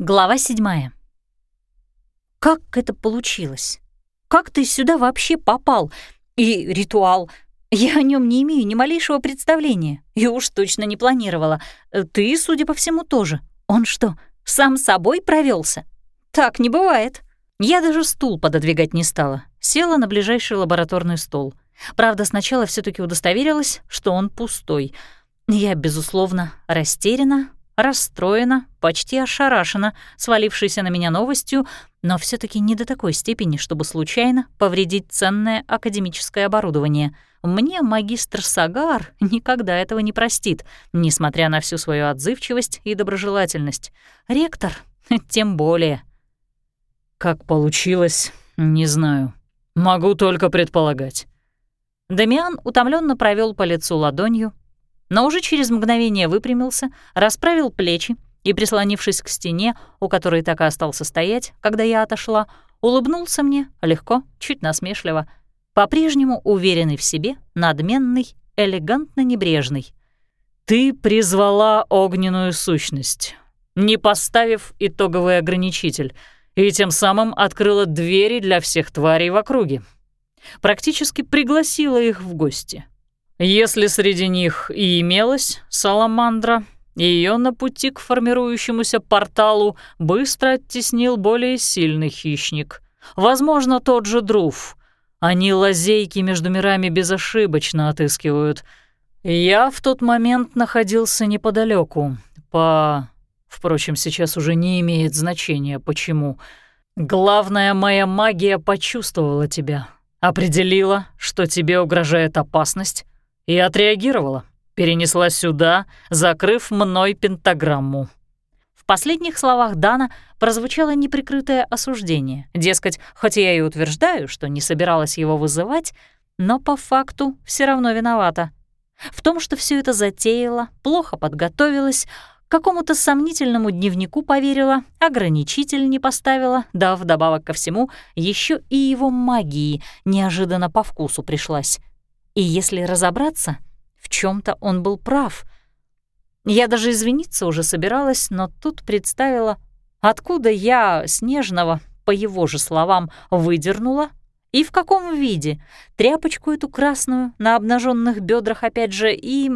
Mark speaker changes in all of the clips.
Speaker 1: Глава седьмая. Как это получилось? Как ты сюда вообще попал? И ритуал. Я о нем не имею ни малейшего представления. И уж точно не планировала. Ты, судя по всему, тоже. Он что, сам собой провелся? Так не бывает. Я даже стул пододвигать не стала. Села на ближайший лабораторный стол. Правда, сначала все таки удостоверилась, что он пустой. Я, безусловно, растеряна, расстроена, почти ошарашена, свалившейся на меня новостью, но все таки не до такой степени, чтобы случайно повредить ценное академическое оборудование. Мне магистр Сагар никогда этого не простит, несмотря на всю свою отзывчивость и доброжелательность. Ректор тем более.
Speaker 2: Как получилось, не знаю. Могу только предполагать.
Speaker 1: Дамиан утомленно провел по лицу ладонью, но уже через мгновение выпрямился, расправил плечи и, прислонившись к стене, у которой так и остался стоять, когда я отошла, улыбнулся мне легко, чуть насмешливо, по-прежнему уверенный в себе, надменный, элегантно небрежный.
Speaker 2: «Ты призвала огненную сущность, не поставив итоговый ограничитель, и тем самым открыла двери для всех тварей в округе. Практически пригласила их в гости. Если среди них и имелась саламандра, ее на пути к формирующемуся порталу быстро оттеснил более сильный хищник. Возможно, тот же Друф. Они лазейки между мирами безошибочно отыскивают. Я в тот момент находился неподалеку. По... Впрочем, сейчас уже не имеет значения, почему. Главное, моя магия почувствовала тебя, определила, что тебе угрожает опасность, и отреагировала. Перенесла сюда, закрыв мной пентаграмму.
Speaker 1: В последних словах Дана прозвучало неприкрытое осуждение. Дескать, хоть я и утверждаю, что не собиралась его вызывать, но по факту все равно виновата. В том, что все это затеяла, плохо подготовилась, какому-то сомнительному дневнику поверила, ограничитель не поставила, да вдобавок ко всему еще и его магии неожиданно по вкусу пришлась. И если разобраться, в чем то он был прав. Я даже извиниться уже собиралась, но тут представила, откуда я Снежного, по его же словам, выдернула и в каком виде, тряпочку эту красную на обнаженных бедрах опять же, и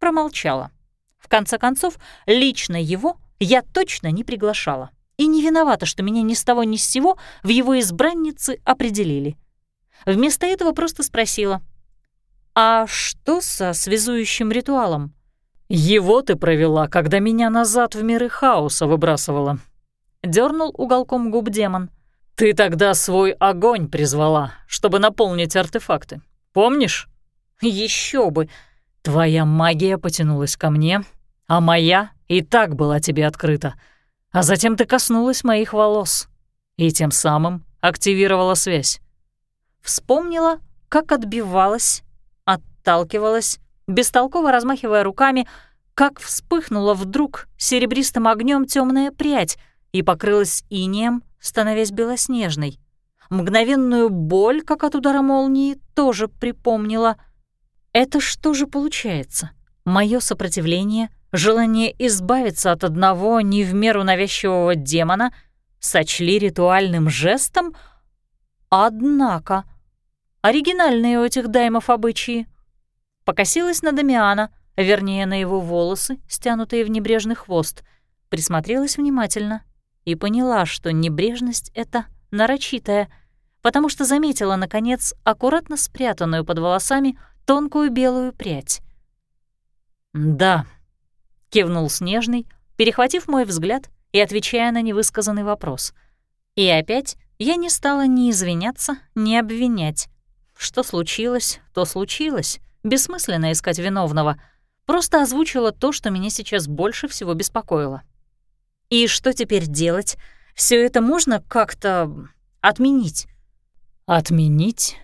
Speaker 1: промолчала. В конце концов, лично его я точно не приглашала. И не виновата, что меня ни с того ни с сего в его избранницы определили. Вместо этого просто спросила, «А что со связующим ритуалом?»
Speaker 2: «Его ты провела, когда меня назад в миры хаоса выбрасывала», — дернул уголком губ демон. «Ты тогда свой огонь призвала, чтобы наполнить артефакты. Помнишь?» Еще бы! Твоя магия потянулась ко мне, а моя и так была тебе открыта. А затем ты коснулась моих волос и тем самым активировала связь.
Speaker 1: Вспомнила, как отбивалась отталкивалась, бестолково размахивая руками, как вспыхнула вдруг серебристым огнем темная прядь и покрылась инеем, становясь белоснежной. Мгновенную боль, как от удара молнии, тоже припомнила. Это что же получается? Мое сопротивление, желание избавиться от одного не в меру навязчивого демона сочли ритуальным жестом? Однако, оригинальные у этих даймов обычаи покосилась на Дамиана, вернее, на его волосы, стянутые в небрежный хвост, присмотрелась внимательно и поняла, что небрежность эта нарочитая, потому что заметила, наконец, аккуратно спрятанную под волосами тонкую белую прядь.
Speaker 2: «Да», — кивнул
Speaker 1: Снежный, перехватив мой взгляд и отвечая на невысказанный вопрос. И опять я не стала ни извиняться, ни обвинять. Что случилось, то случилось. Бессмысленно искать виновного. Просто озвучила то, что меня сейчас больше всего беспокоило. И что теперь делать? Все это можно как-то отменить?
Speaker 2: Отменить?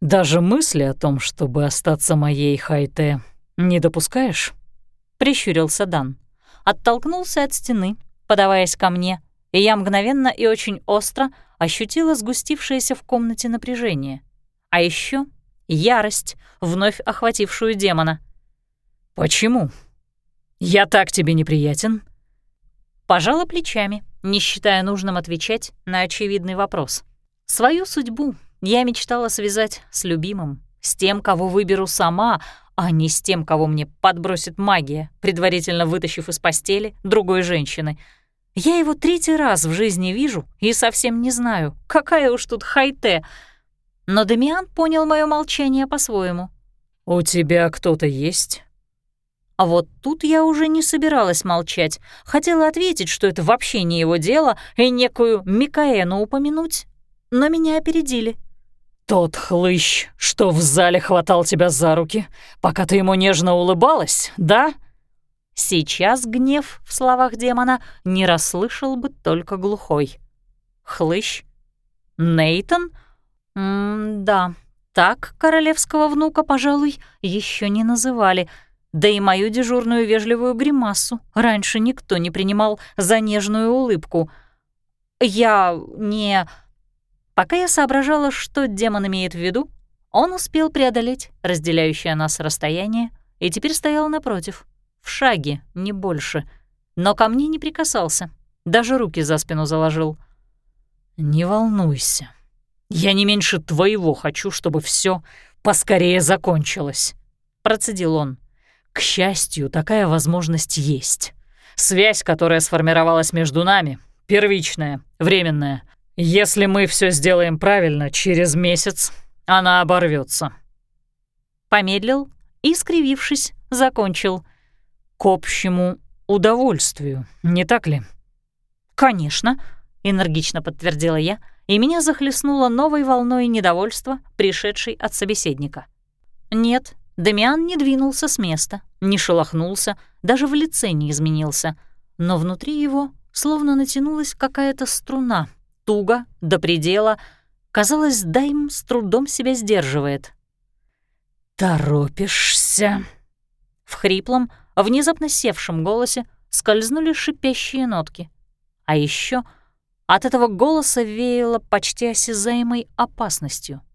Speaker 2: Даже мысли о том, чтобы остаться моей Хайте, не допускаешь?
Speaker 1: Прищурился Дан. Оттолкнулся от стены, подаваясь ко мне, и я мгновенно и очень остро ощутила сгустившееся в комнате напряжение. А еще ярость, вновь охватившую демона.
Speaker 2: «Почему? Я так тебе неприятен?»
Speaker 1: Пожала плечами, не считая нужным отвечать на очевидный вопрос. Свою судьбу я мечтала связать с любимым, с тем, кого выберу сама, а не с тем, кого мне подбросит магия, предварительно вытащив из постели другой женщины. Я его третий раз в жизни вижу и совсем не знаю, какая уж тут хайте. Но Дамиан понял мое молчание по-своему.
Speaker 2: «У тебя кто-то есть?»
Speaker 1: А вот тут я уже не собиралась молчать. Хотела ответить, что это вообще не его дело, и некую Микаэну упомянуть. Но меня опередили.
Speaker 2: «Тот хлыщ, что в зале хватал тебя за руки, пока ты ему нежно улыбалась, да?»
Speaker 1: Сейчас гнев в словах демона не расслышал бы только глухой. «Хлыщ? Нейтон? М-да, так королевского внука, пожалуй, еще не называли — да и мою дежурную вежливую гримасу раньше никто не принимал за нежную улыбку. Я не... Пока я соображала, что демон имеет в виду, он успел преодолеть разделяющее нас расстояние и теперь стоял напротив, в шаге, не больше, но ко мне не прикасался, даже руки за спину заложил.
Speaker 2: «Не волнуйся, я не меньше твоего хочу, чтобы все поскорее закончилось», — процедил он. К счастью, такая возможность есть. Связь, которая сформировалась между нами, первичная, временная. Если мы все сделаем правильно, через месяц она оборвется.
Speaker 1: Помедлил и, скривившись, закончил.
Speaker 2: К общему удовольствию, не так ли?
Speaker 1: «Конечно», — энергично подтвердила я, и меня захлестнуло новой волной недовольства, пришедшей от собеседника. «Нет, Дамиан не двинулся с места, не шелохнулся, даже в лице не изменился, но внутри его словно натянулась какая-то струна, туго, до предела. Казалось, Дайм с трудом себя сдерживает.
Speaker 2: «Торопишься?»
Speaker 1: В хриплом, внезапно севшем голосе скользнули шипящие нотки. А еще от этого голоса веяло почти осязаемой опасностью —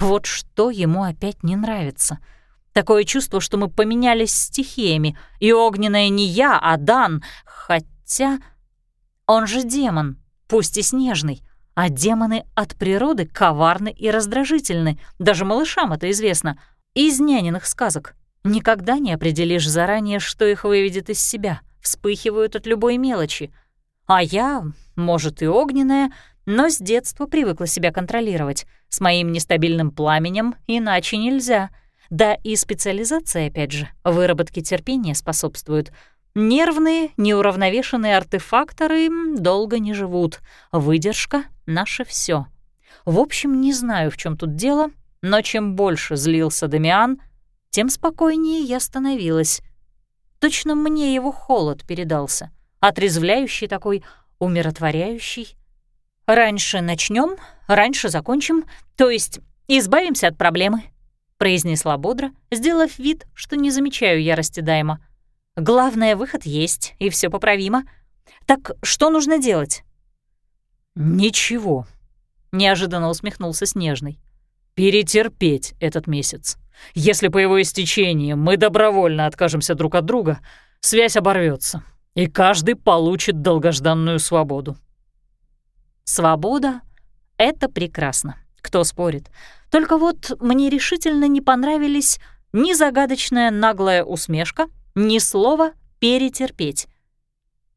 Speaker 1: вот что ему опять не нравится. Такое чувство, что мы поменялись стихиями, и огненная не я, а Дан, хотя... Он же демон, пусть и снежный, а демоны от природы коварны и раздражительны, даже малышам это известно, из няниных сказок. Никогда не определишь заранее, что их выведет из себя, вспыхивают от любой мелочи. А я, может, и огненная, но с детства привыкла себя контролировать. С моим нестабильным пламенем иначе нельзя. Да и специализация, опять же, выработке терпения способствует. Нервные, неуравновешенные артефакторы долго не живут. Выдержка — наше все. В общем, не знаю, в чем тут дело, но чем больше злился Дамиан, тем спокойнее я становилась. Точно мне его холод передался, отрезвляющий такой, умиротворяющий. «Раньше начнем, раньше закончим, то есть избавимся от проблемы», — произнесла бодро, сделав вид, что не замечаю ярости Дайма. «Главное, выход есть, и все поправимо. Так что нужно делать?»
Speaker 2: «Ничего», — неожиданно усмехнулся Снежный. «Перетерпеть этот месяц. Если по его истечении мы добровольно откажемся друг от друга, связь оборвется, и каждый получит долгожданную свободу.
Speaker 1: Свобода — это прекрасно, кто спорит. Только вот мне решительно не понравились ни загадочная наглая усмешка, ни слова «перетерпеть».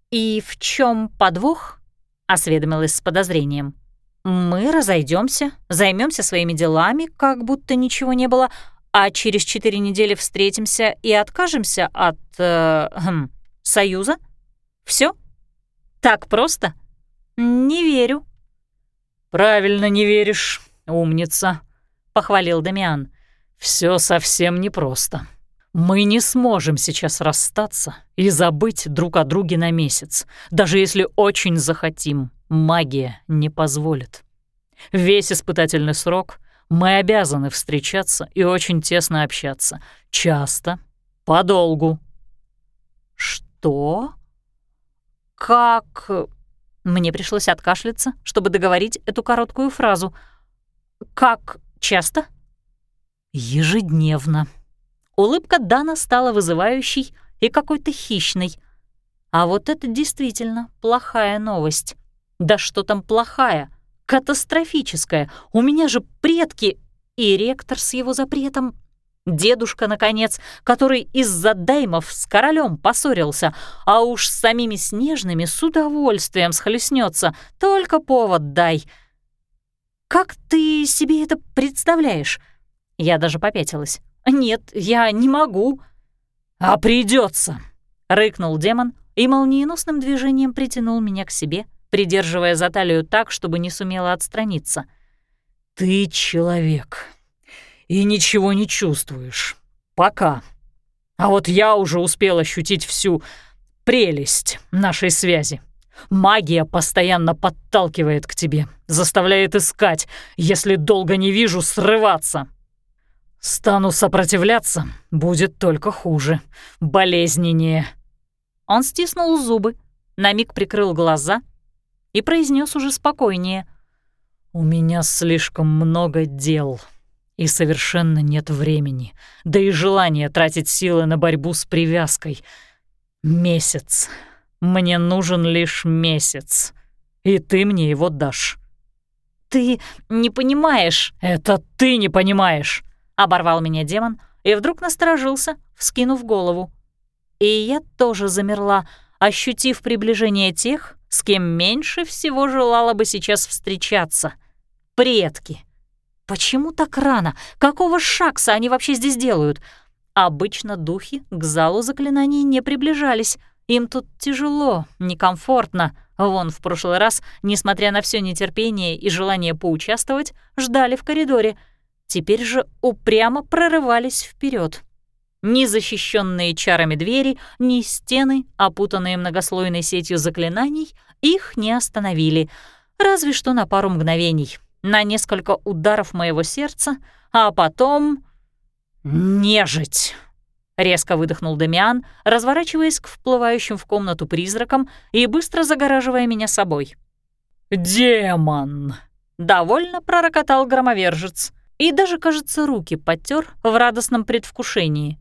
Speaker 1: «И в чем подвох?» — осведомилась с подозрением. «Мы разойдемся, займемся своими делами, как будто ничего не было, а через четыре недели встретимся и откажемся от... Э, хм, союза? Все? Так просто?» «Не верю».
Speaker 2: «Правильно не веришь, умница», — похвалил Дамиан. Все совсем непросто. Мы не сможем сейчас расстаться и забыть друг о друге на месяц, даже если очень захотим. Магия не позволит. Весь испытательный срок мы обязаны встречаться и очень тесно общаться. Часто, подолгу.
Speaker 1: «Что? Как...» Мне пришлось откашляться, чтобы договорить эту короткую фразу. «Как часто?» «Ежедневно». Улыбка Дана стала вызывающей и какой-то хищной. А вот это действительно плохая новость. Да что там плохая? Катастрофическая. У меня же предки и ректор с его запретом. Дедушка, наконец, который из-за даймов с королем поссорился, а уж с самими снежными с удовольствием схлестнется. Только повод дай. Как ты себе это представляешь? Я даже попятилась. Нет, я не могу.
Speaker 2: А придется,
Speaker 1: рыкнул демон и молниеносным движением притянул меня к себе, придерживая за талию так, чтобы не сумела отстраниться.
Speaker 2: «Ты человек и ничего не чувствуешь. Пока. А вот я уже успел ощутить всю прелесть нашей связи. Магия постоянно подталкивает к тебе, заставляет искать, если долго не вижу, срываться. Стану сопротивляться, будет только хуже, болезненнее».
Speaker 1: Он стиснул зубы, на миг прикрыл глаза и произнес уже спокойнее.
Speaker 2: «У меня слишком много дел, и совершенно нет времени, да и желания тратить силы на борьбу с привязкой. Месяц. Мне нужен лишь месяц, и ты мне его дашь».
Speaker 1: «Ты не понимаешь».
Speaker 2: «Это ты не понимаешь», —
Speaker 1: оборвал меня демон и вдруг насторожился, вскинув голову. И я тоже замерла, ощутив приближение тех, с кем меньше всего желала бы сейчас встречаться. Предки. Почему так рано? Какого шакса они вообще здесь делают? Обычно духи к залу заклинаний не приближались. Им тут тяжело, некомфортно. Вон в прошлый раз, несмотря на все нетерпение и желание поучаствовать, ждали в коридоре. Теперь же упрямо прорывались вперед. Ни защищенные чарами двери, ни стены, опутанные многослойной сетью заклинаний, их не остановили, разве что на пару мгновений, на несколько ударов моего сердца, а потом...
Speaker 2: «Нежить!» — резко выдохнул Дамиан, разворачиваясь к вплывающим в комнату призракам и быстро загораживая меня собой. «Демон!»
Speaker 1: — довольно пророкотал громовержец и даже, кажется, руки потер в радостном предвкушении.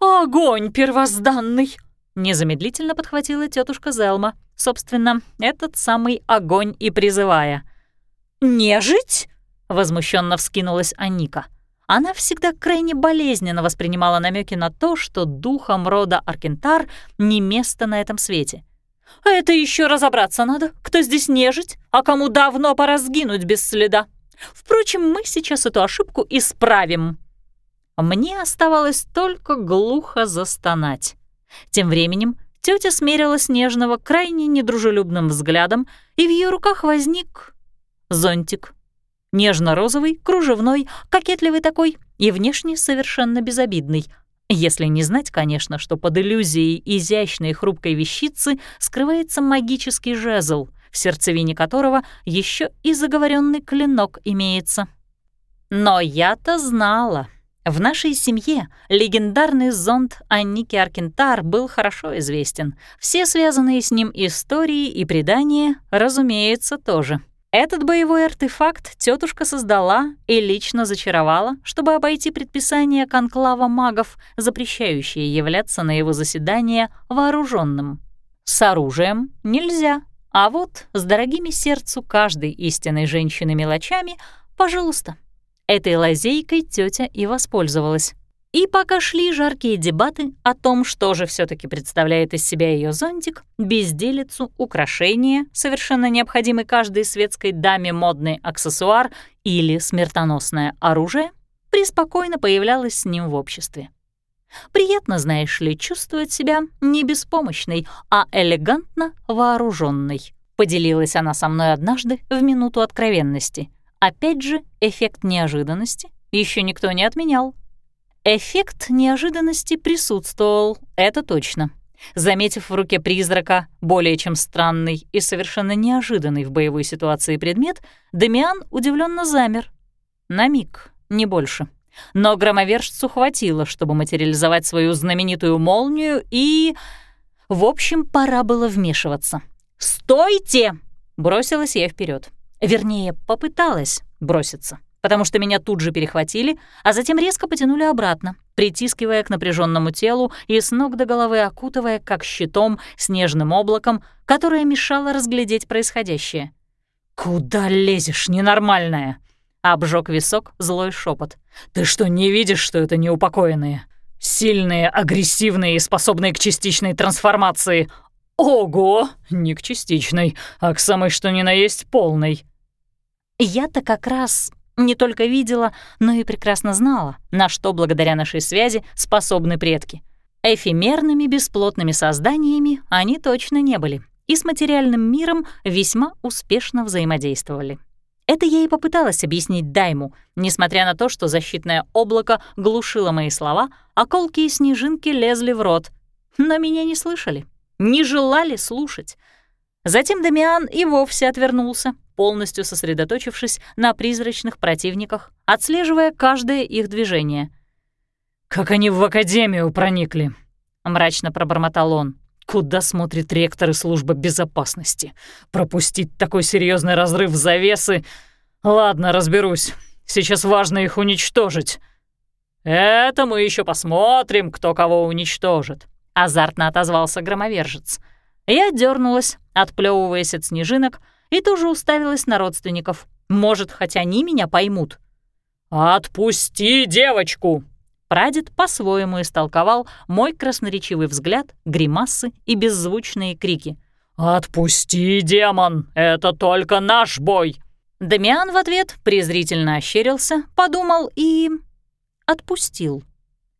Speaker 2: «Огонь первозданный!»
Speaker 1: — незамедлительно подхватила тетушка Зелма. Собственно, этот самый огонь и призывая.
Speaker 2: «Нежить?»
Speaker 1: — возмущенно вскинулась Аника. Она всегда крайне болезненно воспринимала намеки на то, что духом рода Аркентар не место на этом свете. «Это еще разобраться надо, кто здесь нежить, а кому давно пора сгинуть без следа. Впрочем, мы сейчас эту ошибку исправим». Мне оставалось только глухо застонать. Тем временем тетя смерила Снежного крайне недружелюбным взглядом, и в ее руках возник зонтик. Нежно-розовый, кружевной, кокетливый такой и внешне совершенно безобидный. Если не знать, конечно, что под иллюзией изящной хрупкой вещицы скрывается магический жезл, в сердцевине которого еще и заговоренный клинок имеется. Но я-то знала. В нашей семье легендарный зонд Анники Аркентар был хорошо известен. Все связанные с ним истории и предания, разумеется, тоже. Этот боевой артефакт тетушка создала и лично зачаровала, чтобы обойти предписание конклава магов, запрещающие являться на его заседание вооруженным. С оружием нельзя, а вот с дорогими сердцу каждой истинной женщины мелочами — пожалуйста. Этой лазейкой тетя и воспользовалась. И пока шли жаркие дебаты о том, что же все таки представляет из себя ее зонтик, безделицу, украшение, совершенно необходимый каждой светской даме модный аксессуар или смертоносное оружие, преспокойно появлялась с ним в обществе. Приятно, знаешь ли, чувствовать себя не беспомощной, а элегантно вооруженной. Поделилась она со мной однажды в минуту откровенности — Опять же, эффект неожиданности еще никто не отменял. Эффект неожиданности присутствовал, это точно. Заметив в руке призрака более чем странный и совершенно неожиданный в боевой ситуации предмет, Дамиан удивленно замер. На миг, не больше. Но громовержцу хватило, чтобы материализовать свою знаменитую молнию и... В общем, пора было вмешиваться. «Стойте!» — бросилась я вперед. Вернее, попыталась броситься, потому что меня тут же перехватили, а затем резко потянули обратно, притискивая к напряженному телу и с ног до головы окутывая как щитом снежным облаком, которое мешало разглядеть происходящее.
Speaker 2: «Куда лезешь, ненормальная?» — обжег висок злой шепот. «Ты что, не видишь, что это неупокоенные? Сильные, агрессивные и способные к частичной трансформации. Ого! Не к частичной, а к самой что ни на есть полной».
Speaker 1: Я-то как раз не только видела, но и прекрасно знала, на что благодаря нашей связи способны предки. Эфемерными бесплотными созданиями они точно не были и с материальным миром весьма успешно взаимодействовали. Это я и попыталась объяснить Дайму, несмотря на то, что защитное облако глушило мои слова, а колкие снежинки лезли в рот. Но меня не слышали, не желали слушать. Затем Дамиан и вовсе отвернулся, полностью сосредоточившись на призрачных противниках, отслеживая каждое их движение.
Speaker 2: «Как они в Академию проникли!» — мрачно пробормотал он. «Куда смотрит ректор и служба безопасности? Пропустить такой серьезный разрыв завесы? Ладно, разберусь. Сейчас важно их уничтожить». «Это мы еще посмотрим, кто кого уничтожит», — азартно отозвался громовержец. Я дернулась, отплевываясь от снежинок, и тоже уставилась на родственников. Может, хоть они меня поймут. «Отпусти девочку!» Прадед по-своему истолковал мой красноречивый взгляд, гримасы и беззвучные крики. «Отпусти, демон! Это только наш бой!» Дамиан в ответ презрительно ощерился, подумал и... отпустил.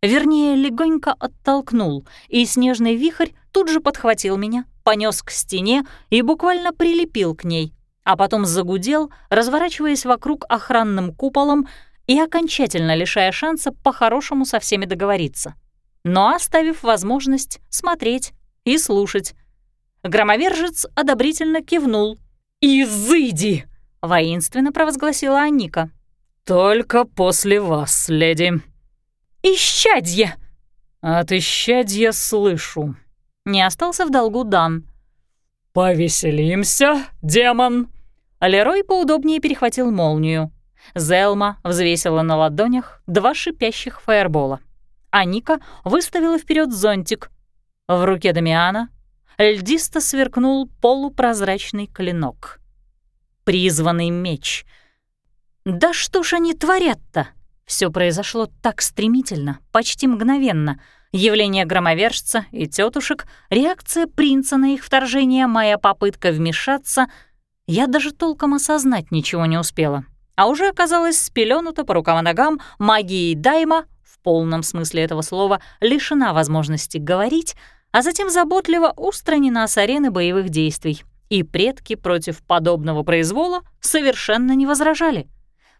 Speaker 2: Вернее, легонько оттолкнул, и снежный вихрь тут же подхватил меня, понес к стене и буквально прилепил к ней, а потом загудел, разворачиваясь вокруг охранным куполом и окончательно лишая шанса по-хорошему со всеми договориться, но оставив возможность смотреть и слушать. Громовержец одобрительно кивнул. «Изыди!» — воинственно провозгласила Анника. «Только после вас, леди», «Исчадье!» «От исчадья слышу». Не остался в долгу Дан. «Повеселимся, демон!» Лерой поудобнее перехватил молнию. Зелма взвесила на ладонях два шипящих фаербола. А Ника выставила вперед зонтик. В руке Дамиана льдисто сверкнул полупрозрачный клинок. Призванный меч. «Да что ж они творят-то?» Все произошло так стремительно, почти мгновенно. Явление громовержца и тетушек, реакция принца на их вторжение, моя попытка вмешаться. Я даже толком осознать ничего не успела. А уже оказалась спеленута по рукам и ногам магией Дайма, в полном смысле этого слова, лишена возможности говорить, а затем заботливо устранена с арены боевых действий. И предки против подобного произвола совершенно не возражали.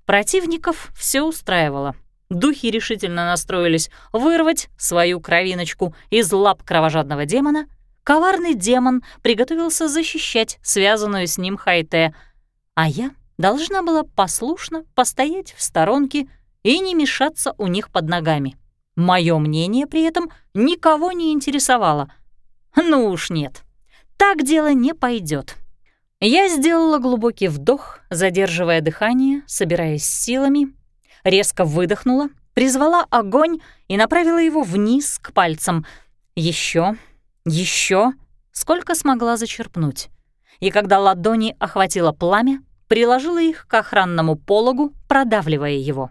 Speaker 2: Противников все устраивало. Духи решительно настроились вырвать свою кровиночку из лап кровожадного демона. Коварный демон приготовился защищать связанную с ним Хайте, а я должна была послушно постоять в сторонке и не мешаться у них под ногами. Мое мнение при этом никого не интересовало. Ну уж нет, так дело не пойдет. Я сделала глубокий вдох, задерживая дыхание, собираясь силами, резко выдохнула, призвала огонь и направила его вниз к пальцам. Еще, еще, сколько смогла зачерпнуть. И когда ладони охватило пламя, приложила их к охранному пологу, продавливая его.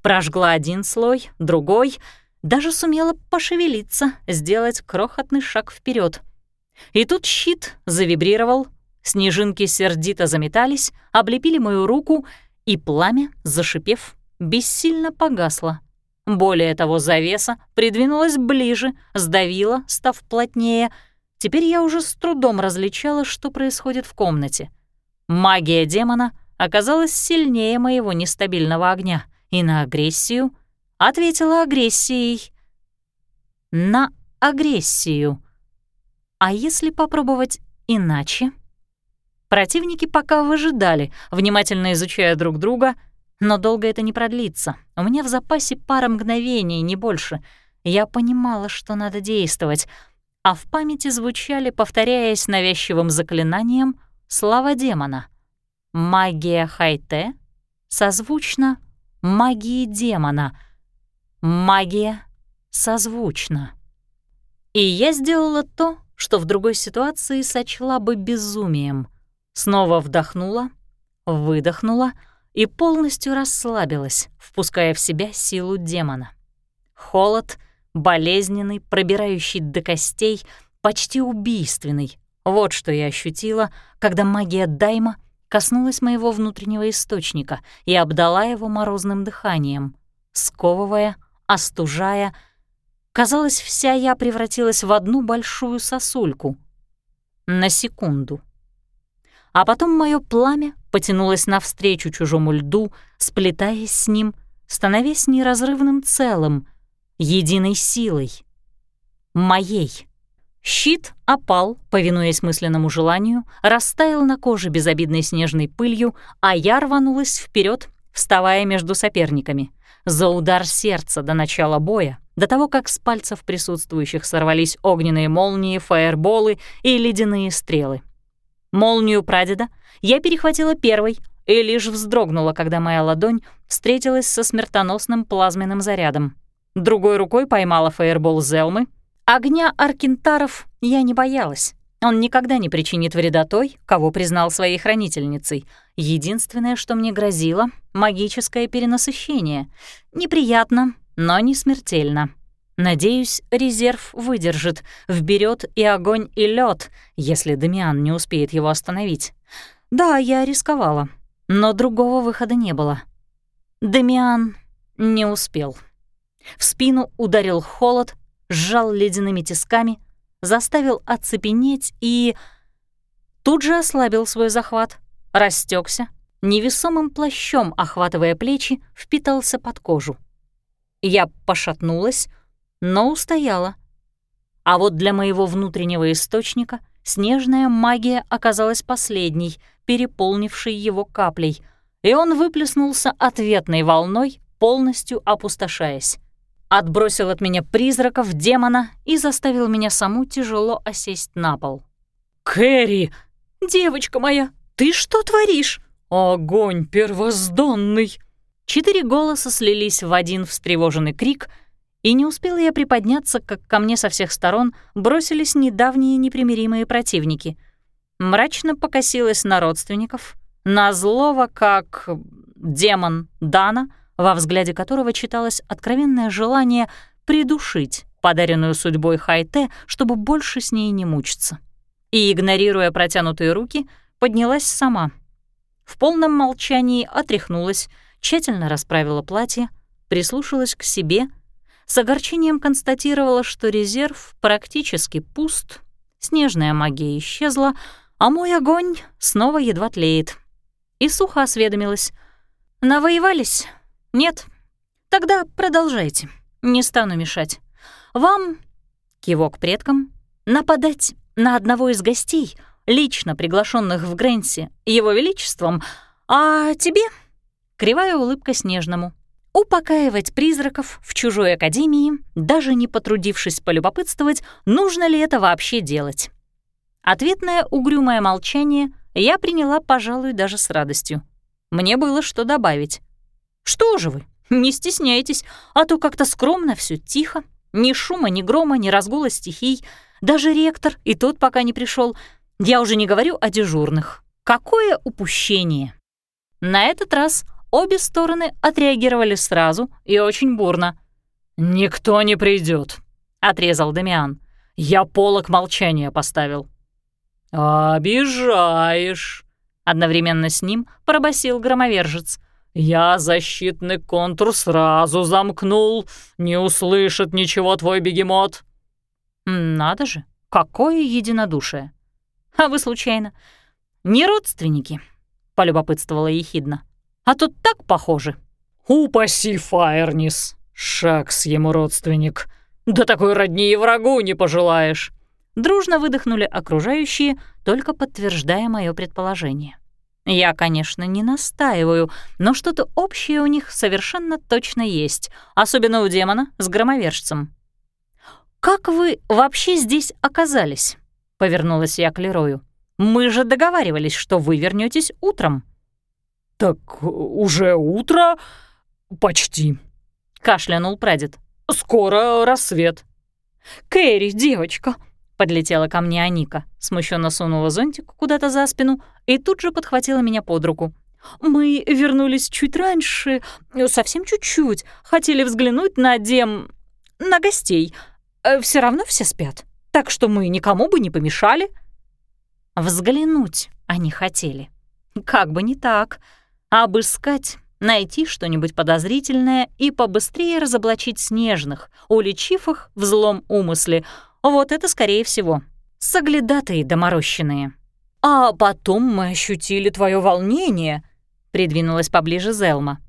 Speaker 2: Прожгла один слой, другой, даже сумела пошевелиться, сделать крохотный шаг вперед. И тут щит завибрировал, Снежинки сердито заметались, облепили мою руку, и пламя, зашипев, бессильно погасло. Более того, завеса придвинулась ближе, сдавила, став плотнее. Теперь я уже с трудом различала, что происходит в комнате. Магия демона оказалась сильнее моего нестабильного огня, и на агрессию ответила агрессией. На агрессию. А если попробовать иначе? Противники пока выжидали, внимательно изучая друг друга, но долго это не продлится. У меня в запасе пара мгновений, не больше. Я понимала, что надо действовать, а в памяти звучали, повторяясь навязчивым заклинанием, слова демона. «Магия Хайте» созвучно «магии демона», «магия
Speaker 1: созвучно. И я сделала то, что в другой ситуации сочла бы безумием. Снова вдохнула, выдохнула и полностью расслабилась, впуская в себя силу демона. Холод, болезненный, пробирающий до костей, почти убийственный. Вот что я ощутила, когда магия Дайма коснулась моего внутреннего источника и обдала его морозным дыханием, сковывая, остужая. Казалось, вся я превратилась в одну большую сосульку. На секунду. А потом мое пламя потянулось навстречу чужому льду, сплетаясь с ним, становясь неразрывным целым, единой силой. Моей. Щит опал, повинуясь мысленному желанию, растаял на коже безобидной снежной пылью, а я рванулась вперед, вставая между соперниками. За удар сердца до начала боя, до того, как с пальцев присутствующих сорвались огненные молнии, фаерболы и ледяные стрелы. Молнию прадеда я перехватила первой и лишь вздрогнула, когда моя ладонь встретилась со смертоносным плазменным зарядом. Другой рукой поймала фаербол Зелмы — Огня аркентаров я не боялась. Он никогда не причинит вреда той, кого признал своей хранительницей. Единственное, что мне грозило — магическое перенасыщение. Неприятно, но не смертельно. Надеюсь, резерв выдержит, вберет и огонь, и лед, если Дамиан не успеет его остановить. Да, я рисковала, но другого выхода не было. Дамиан не успел. В спину ударил холод, сжал ледяными тисками, заставил оцепенеть и... Тут же ослабил свой захват, растекся, невесомым плащом, охватывая плечи, впитался под кожу. Я пошатнулась, но устояла. А вот для моего внутреннего источника снежная магия оказалась последней, переполнившей его каплей, и он выплеснулся ответной волной, полностью опустошаясь отбросил от меня призраков, демона и заставил меня саму тяжело осесть на пол.
Speaker 2: «Кэрри!»
Speaker 1: «Девочка моя, ты что творишь?»
Speaker 2: «Огонь первозданный!»
Speaker 1: Четыре голоса слились в один встревоженный крик, и не успела я приподняться, как ко мне со всех сторон бросились недавние непримиримые противники. Мрачно покосилась на родственников, на злого, как демон Дана — во взгляде которого читалось откровенное желание придушить подаренную судьбой Хайте, чтобы больше с ней не мучиться. И, игнорируя протянутые руки, поднялась сама. В полном молчании отряхнулась, тщательно расправила платье, прислушалась к себе, с огорчением констатировала, что резерв практически пуст, снежная магия исчезла, а мой огонь снова едва тлеет. И сухо осведомилась. «Навоевались?» «Нет? Тогда продолжайте. Не стану мешать. Вам, кивок предкам, нападать на одного из гостей, лично приглашенных в Грэнси, его величеством, а тебе, кривая улыбка Снежному, упокаивать призраков в чужой академии, даже не потрудившись полюбопытствовать, нужно ли это вообще делать. Ответное угрюмое молчание я приняла, пожалуй, даже с радостью. Мне было что добавить. Что же вы, не стесняйтесь, а то как-то скромно все тихо, ни шума, ни грома, ни разгула стихий. Даже ректор, и тот пока не пришел. Я уже не говорю о дежурных. Какое упущение! На этот раз обе стороны отреагировали сразу и очень бурно.
Speaker 2: «Никто не придет,
Speaker 1: отрезал Дамиан.
Speaker 2: «Я полок молчания поставил».
Speaker 1: «Обижаешь!» Одновременно с ним пробасил громовержец —
Speaker 2: «Я защитный контур сразу замкнул. Не услышит ничего твой бегемот».
Speaker 1: «Надо же, какое единодушие! А вы, случайно, не родственники?» — полюбопытствовала ехидно. «А тут так похожи».
Speaker 2: «Упаси, Фаернис! Шакс ему родственник. Да такой родни и врагу не пожелаешь!»
Speaker 1: Дружно выдохнули окружающие, только подтверждая мое предположение. Я, конечно, не настаиваю, но что-то общее у них совершенно точно есть, особенно у демона с громовержцем. «Как вы вообще здесь оказались?» — повернулась я к Лерою. «Мы же договаривались, что вы вернетесь утром».
Speaker 2: «Так уже утро? Почти», —
Speaker 1: кашлянул прадед.
Speaker 2: скоро рассвет».
Speaker 1: «Кэрри, девочка!» — подлетела ко мне Аника, смущенно сунула зонтик куда-то за спину и тут же подхватила меня под руку. «Мы вернулись чуть раньше, совсем чуть-чуть, хотели взглянуть на дем... на гостей. Э, все равно все спят, так что мы никому бы не помешали». Взглянуть они хотели. Как бы не так. Обыскать, найти что-нибудь подозрительное и побыстрее разоблачить снежных, уличив их в злом умысле. Вот это скорее всего. Соглядатые доморощенные. «А потом мы ощутили твое волнение», — придвинулась поближе Зелма.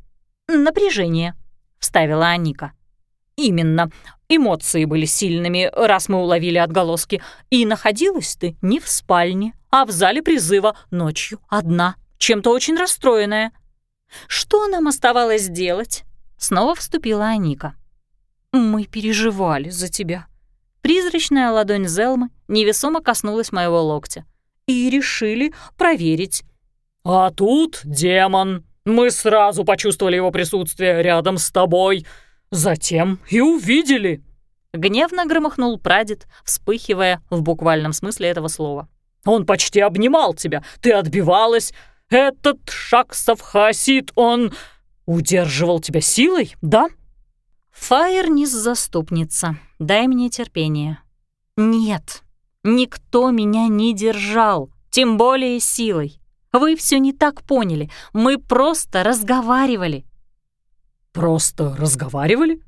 Speaker 1: «Напряжение», — вставила Аника. «Именно. Эмоции были сильными, раз мы уловили отголоски. И находилась ты не в спальне, а в зале призыва ночью одна, чем-то очень расстроенная. Что нам оставалось делать? Снова вступила Аника. Мы переживали за тебя. Призрачная ладонь Зелмы невесомо коснулась моего локтя. И решили проверить.
Speaker 2: «А тут демон. Мы сразу почувствовали его присутствие рядом с тобой. Затем и увидели».
Speaker 1: Гневно громыхнул прадед, вспыхивая в буквальном смысле этого слова.
Speaker 2: Он почти обнимал тебя, ты отбивалась. Этот Шаксов Хасид, он удерживал тебя силой, да?»
Speaker 1: «Фаер не заступница. Дай мне терпение». «Нет, никто меня не держал, тем более силой. Вы все не так поняли. Мы просто разговаривали».
Speaker 2: «Просто разговаривали?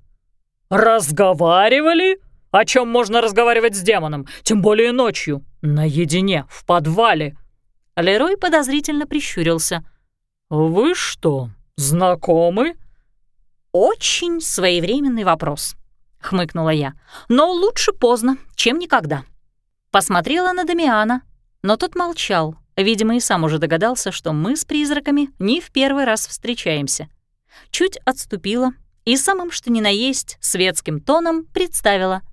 Speaker 2: Разговаривали?» О чем можно разговаривать с демоном, тем более ночью, наедине, в подвале?»
Speaker 1: Лерой подозрительно прищурился.
Speaker 2: «Вы что, знакомы?»
Speaker 1: «Очень своевременный вопрос», — хмыкнула я. «Но лучше поздно, чем никогда». Посмотрела на Дамиана, но тот молчал, видимо, и сам уже догадался, что мы с призраками не в первый раз встречаемся. Чуть отступила и самым что ни на есть светским тоном представила —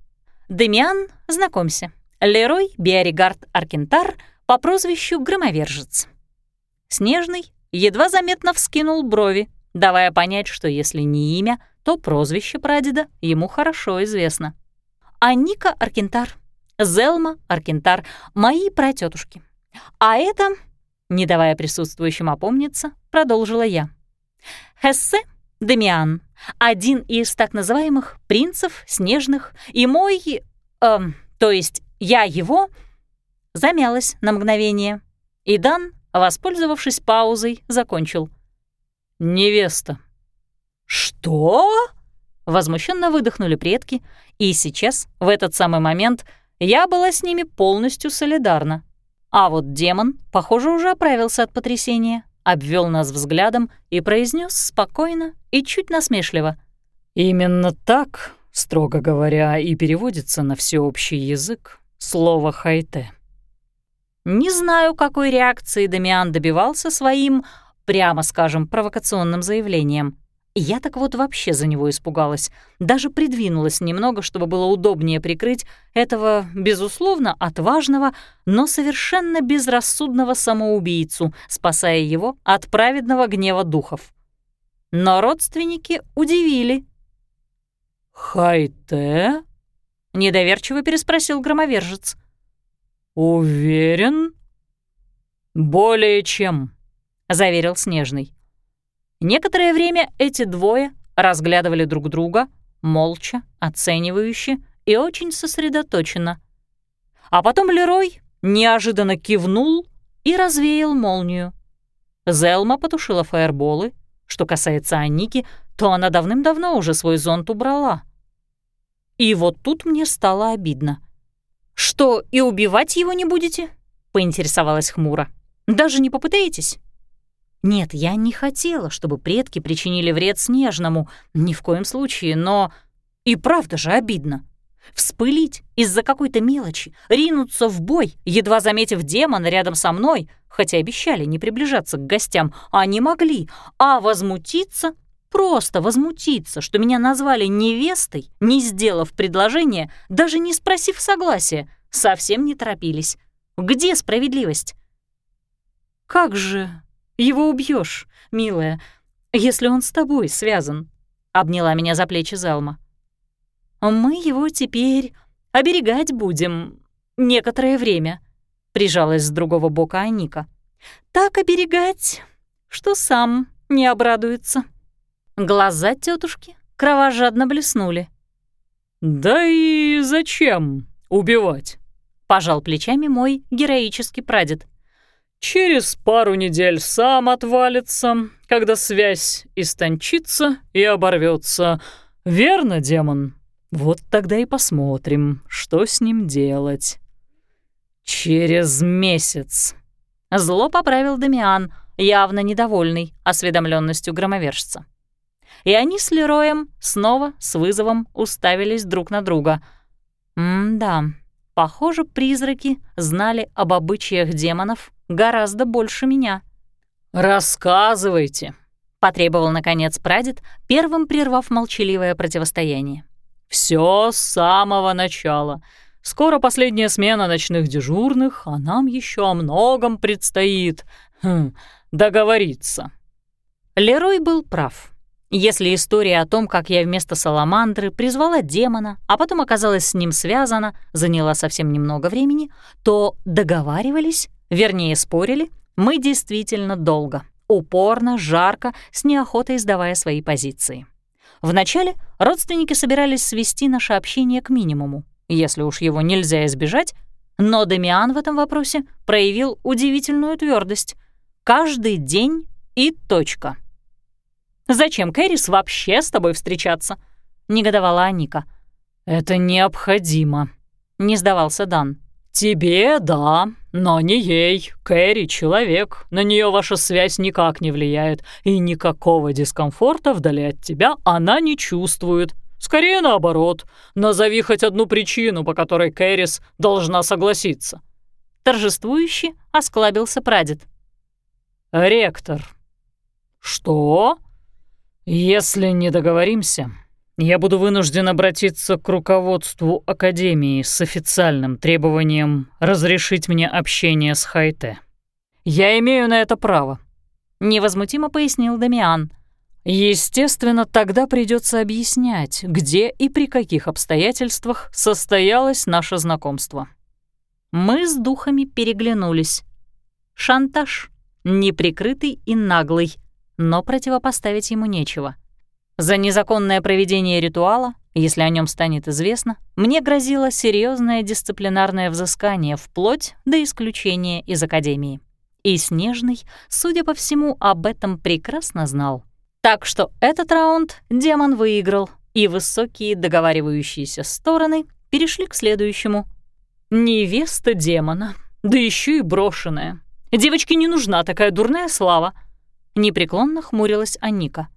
Speaker 1: Демиан, знакомься, Лерой Биоригард Аркентар по прозвищу Громовержец. Снежный едва заметно вскинул брови, давая понять, что если не имя, то прозвище прадеда ему хорошо известно. А Ника Аркентар, Зелма Аркентар — мои пратетушки. А это, не давая присутствующим опомниться, продолжила я. Хессе Демиан, один из так называемых принцев снежных, и мой... Эм, то есть я его... Замялась на мгновение. И Дан, воспользовавшись паузой, закончил.
Speaker 2: «Невеста».
Speaker 1: «Что?» Возмущенно выдохнули предки, и сейчас, в этот самый момент, я была с ними полностью солидарна. А вот демон, похоже, уже оправился от потрясения обвел нас взглядом и произнес спокойно и чуть насмешливо.
Speaker 2: «Именно так, строго говоря, и переводится на всеобщий язык слово «хайте».
Speaker 1: Не знаю, какой реакции Дамиан добивался своим, прямо скажем, провокационным заявлением. Я так вот вообще за него испугалась. Даже придвинулась немного, чтобы было удобнее прикрыть этого, безусловно, отважного, но совершенно безрассудного самоубийцу, спасая его от праведного гнева духов. Но родственники удивили.
Speaker 2: «Хайте?»
Speaker 1: — недоверчиво переспросил громовержец.
Speaker 2: «Уверен?» «Более чем», — заверил Снежный.
Speaker 1: Некоторое время эти двое разглядывали друг друга, молча, оценивающе и очень сосредоточенно. А потом Лерой неожиданно кивнул и развеял молнию. Зелма потушила фаерболы. Что касается Аники, то она давным-давно уже свой зонт убрала. И вот тут мне стало обидно. «Что, и убивать его не будете?» — поинтересовалась хмуро. «Даже не попытаетесь?» Нет, я не хотела, чтобы предки причинили вред Снежному, ни в коем случае, но... И правда же обидно. Вспылить из-за какой-то мелочи, ринуться в бой, едва заметив демона рядом со мной, хотя обещали не приближаться к гостям, а не могли, а возмутиться, просто возмутиться, что меня назвали невестой, не сделав предложение, даже не спросив согласия, совсем не торопились. Где справедливость? Как же его убьешь, милая, если он с тобой связан», — обняла меня за плечи Залма. мы его теперь оберегать будем некоторое время», — прижалась с другого бока Аника. «Так оберегать, что сам не обрадуется». Глаза тетушки кровожадно блеснули.
Speaker 2: «Да и зачем убивать?» — пожал плечами мой героический прадед. «Через пару недель сам отвалится, когда связь истончится и оборвется. Верно, демон? Вот тогда и посмотрим, что с ним делать». «Через месяц», — зло поправил Дамиан, явно недовольный осведомленностью громовержца и они с Лероем снова с вызовом уставились друг на друга. М-да, похоже, призраки знали об обычаях демонов гораздо больше меня. «Рассказывайте», — потребовал, наконец, прадед, первым прервав молчаливое противостояние. Все с самого начала. Скоро последняя смена ночных дежурных, а нам еще о многом предстоит хм, договориться». Лерой был прав. Если история о том, как я вместо саламандры призвала демона, а потом оказалась с ним связана, заняла совсем немного времени, то договаривались, вернее спорили, мы действительно долго, упорно, жарко, с неохотой сдавая свои позиции. Вначале родственники собирались свести наше общение к минимуму, если уж его нельзя избежать, но Дамиан в этом вопросе проявил удивительную твердость. Каждый день и точка. Зачем Кэрис вообще с тобой встречаться?» — негодовала Аника. «Это необходимо», — не сдавался Дан. «Тебе — да, но не ей. Кэрри — человек. На нее ваша связь никак не влияет, и никакого дискомфорта вдали от тебя она не чувствует. Скорее наоборот. Назови хоть одну причину, по которой Кэрис должна согласиться». Торжествующе осклабился прадед. «Ректор». «Что?» «Если не договоримся, я буду вынужден обратиться к руководству Академии с официальным требованием разрешить мне общение с Хайте. Я имею на это право», — невозмутимо пояснил Дамиан. «Естественно, тогда придется объяснять, где и при каких обстоятельствах состоялось наше знакомство». Мы с духами переглянулись. Шантаж, неприкрытый и наглый, но противопоставить ему нечего. За незаконное проведение ритуала, если о нем станет известно, мне грозило серьезное дисциплинарное взыскание вплоть до исключения из Академии. И Снежный, судя по всему, об этом прекрасно знал. Так что этот раунд демон выиграл, и высокие договаривающиеся стороны перешли к следующему. Невеста демона, да еще и брошенная. Девочке не нужна такая дурная слава — Непреклонно хмурилась Аника.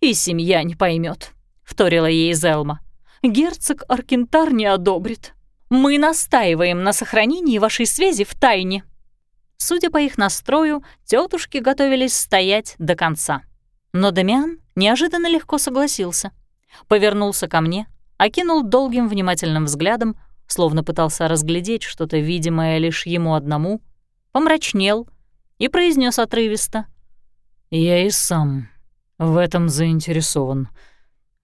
Speaker 2: «И семья не поймет, вторила ей Зелма. «Герцог Аркентар не одобрит. Мы настаиваем на сохранении вашей связи в тайне». Судя по их настрою, тетушки готовились стоять до конца. Но Дамиан неожиданно легко согласился. Повернулся ко мне, окинул долгим внимательным взглядом, словно пытался разглядеть что-то видимое лишь ему одному, помрачнел и произнес отрывисто — я и сам в этом заинтересован.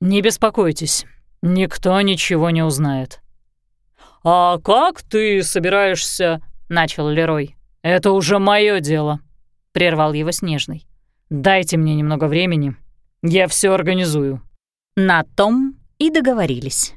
Speaker 2: Не беспокойтесь, никто ничего не узнает. «А как ты собираешься...» — начал Лерой. «Это уже мое дело», — прервал его Снежный. «Дайте мне немного времени, я все организую». На том и договорились.